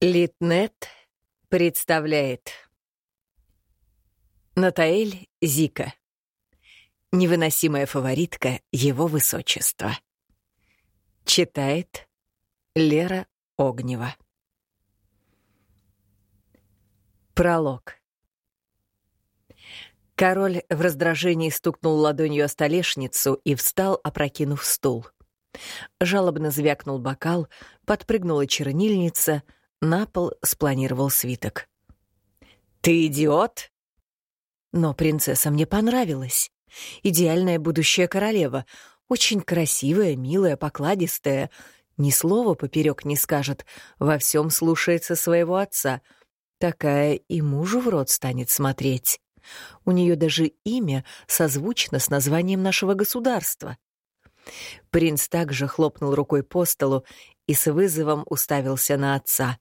Литнет представляет. Натаэль Зика. Невыносимая фаворитка Его Высочества. Читает Лера Огнева. Пролог. Король в раздражении стукнул ладонью о столешницу и встал, опрокинув стул. Жалобно звякнул бокал, подпрыгнула чернильница — на пол спланировал свиток. «Ты идиот?» Но принцесса мне понравилась. Идеальная будущая королева. Очень красивая, милая, покладистая. Ни слова поперек не скажет. Во всем слушается своего отца. Такая и мужу в рот станет смотреть. У нее даже имя созвучно с названием нашего государства. Принц также хлопнул рукой по столу и с вызовом уставился на отца.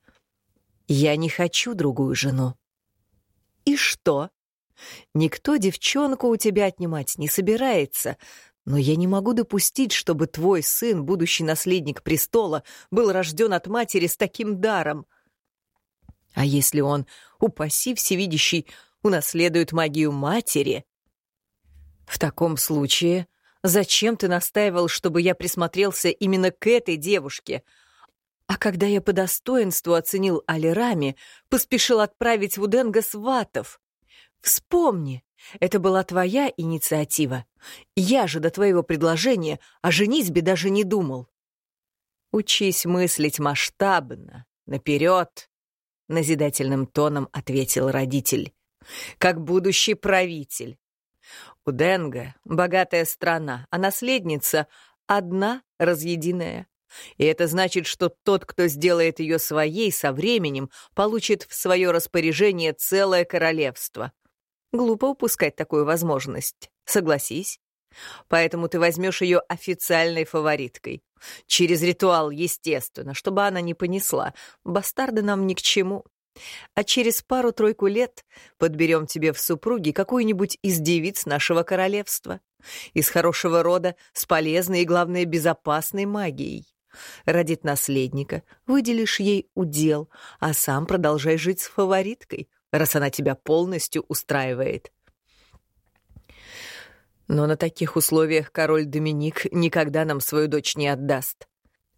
Я не хочу другую жену. И что? Никто девчонку у тебя отнимать не собирается, но я не могу допустить, чтобы твой сын, будущий наследник престола, был рожден от матери с таким даром. А если он, упаси всевидящий, унаследует магию матери? В таком случае, зачем ты настаивал, чтобы я присмотрелся именно к этой девушке — а когда я по достоинству оценил Алирами, поспешил отправить в сватов. Вспомни, это была твоя инициатива. Я же до твоего предложения о женитьбе даже не думал. Учись мыслить масштабно, наперед, — назидательным тоном ответил родитель, — как будущий правитель. Уденга — богатая страна, а наследница — одна разъединая. И это значит, что тот, кто сделает ее своей со временем, получит в свое распоряжение целое королевство. Глупо упускать такую возможность, согласись. Поэтому ты возьмешь ее официальной фавориткой. Через ритуал, естественно, чтобы она не понесла. Бастарды нам ни к чему. А через пару-тройку лет подберем тебе в супруги какую-нибудь из девиц нашего королевства. Из хорошего рода, с полезной и, главное, безопасной магией родит наследника, выделишь ей удел, а сам продолжай жить с фавориткой, раз она тебя полностью устраивает. Но на таких условиях король Доминик никогда нам свою дочь не отдаст.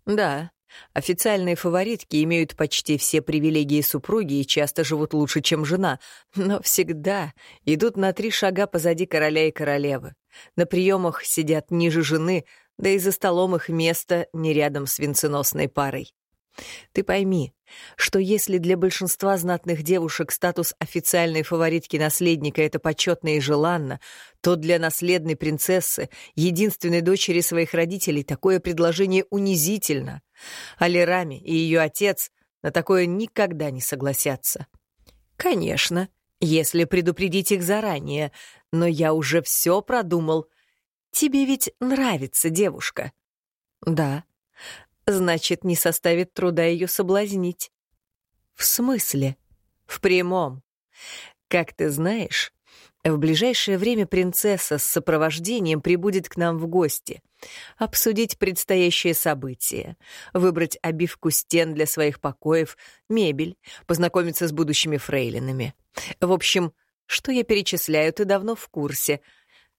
Да, официальные фаворитки имеют почти все привилегии супруги и часто живут лучше, чем жена, но всегда идут на три шага позади короля и королевы. На приемах сидят ниже жены, да и за столом их место не рядом с венценосной парой. Ты пойми, что если для большинства знатных девушек статус официальной фаворитки наследника — это почетно и желанно, то для наследной принцессы, единственной дочери своих родителей, такое предложение унизительно. А Лерами и ее отец на такое никогда не согласятся. Конечно, если предупредить их заранее, но я уже все продумал — Тебе ведь нравится девушка. Да. Значит, не составит труда ее соблазнить. В смысле? В прямом. Как ты знаешь, в ближайшее время принцесса с сопровождением прибудет к нам в гости, обсудить предстоящее событие, выбрать обивку стен для своих покоев, мебель, познакомиться с будущими фрейлинами. В общем, что я перечисляю, ты давно в курсе.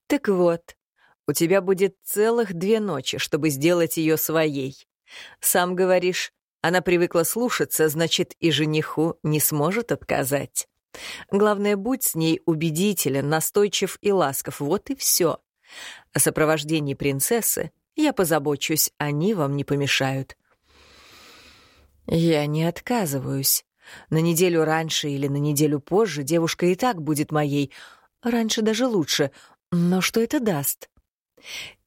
Так вот, у тебя будет целых две ночи, чтобы сделать ее своей. Сам говоришь, она привыкла слушаться, значит, и жениху не сможет отказать. Главное, будь с ней убедителен, настойчив и ласков, вот и все. О сопровождении принцессы я позабочусь, они вам не помешают. Я не отказываюсь. На неделю раньше или на неделю позже девушка и так будет моей. Раньше даже лучше. Но что это даст?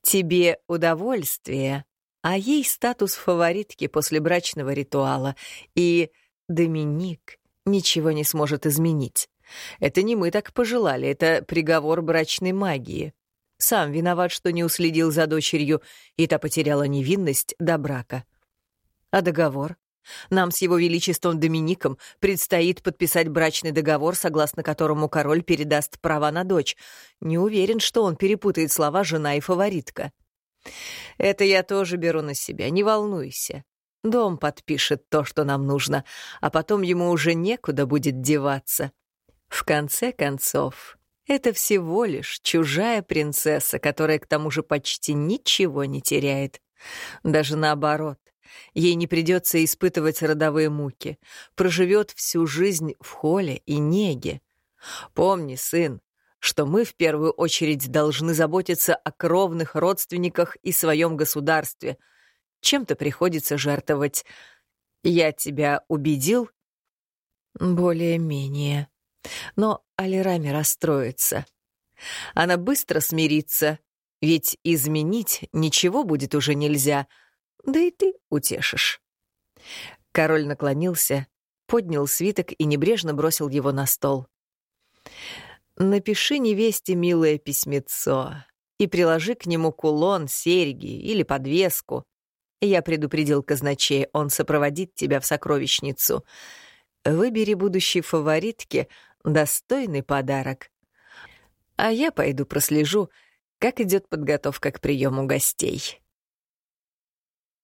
Тебе удовольствие, а ей статус фаворитки после брачного ритуала, и Доминик ничего не сможет изменить. Это не мы так пожелали, это приговор брачной магии. Сам виноват, что не уследил за дочерью, и та потеряла невинность до брака. А договор? Нам с его величеством Домиником предстоит подписать брачный договор, согласно которому король передаст права на дочь. Не уверен, что он перепутает слова «жена» и «фаворитка». Это я тоже беру на себя, не волнуйся. Дом подпишет то, что нам нужно, а потом ему уже некуда будет деваться. В конце концов, это всего лишь чужая принцесса, которая к тому же почти ничего не теряет. Даже наоборот, ей не придется испытывать родовые муки, проживет всю жизнь в холе и неге. Помни, сын, что мы в первую очередь должны заботиться о кровных родственниках и своем государстве. Чем-то приходится жертвовать. Я тебя убедил? Более-менее. Но Алирами расстроится. Она быстро смирится, ведь изменить ничего будет уже нельзя, да и ты утешишь. Король наклонился, поднял свиток и небрежно бросил его на стол. «Напиши невесте милое письмецо и приложи к нему кулон, серьги или подвеску. Я предупредил казначея, он сопроводит тебя в сокровищницу. Выбери будущей фаворитке достойный подарок. А я пойду прослежу, как идет подготовка к приему гостей.